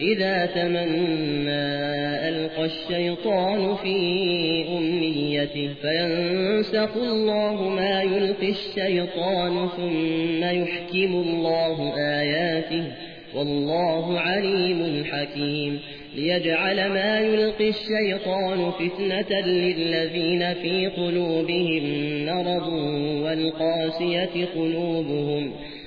إذا تمنى ألقى الشيطان في أمنيته فينسق الله ما يلقي الشيطان ثم يحكم الله آياته والله عليم حكيم ليجعل ما يلقي الشيطان فتنة للذين في قلوبهم مرض والقاسية قلوبهم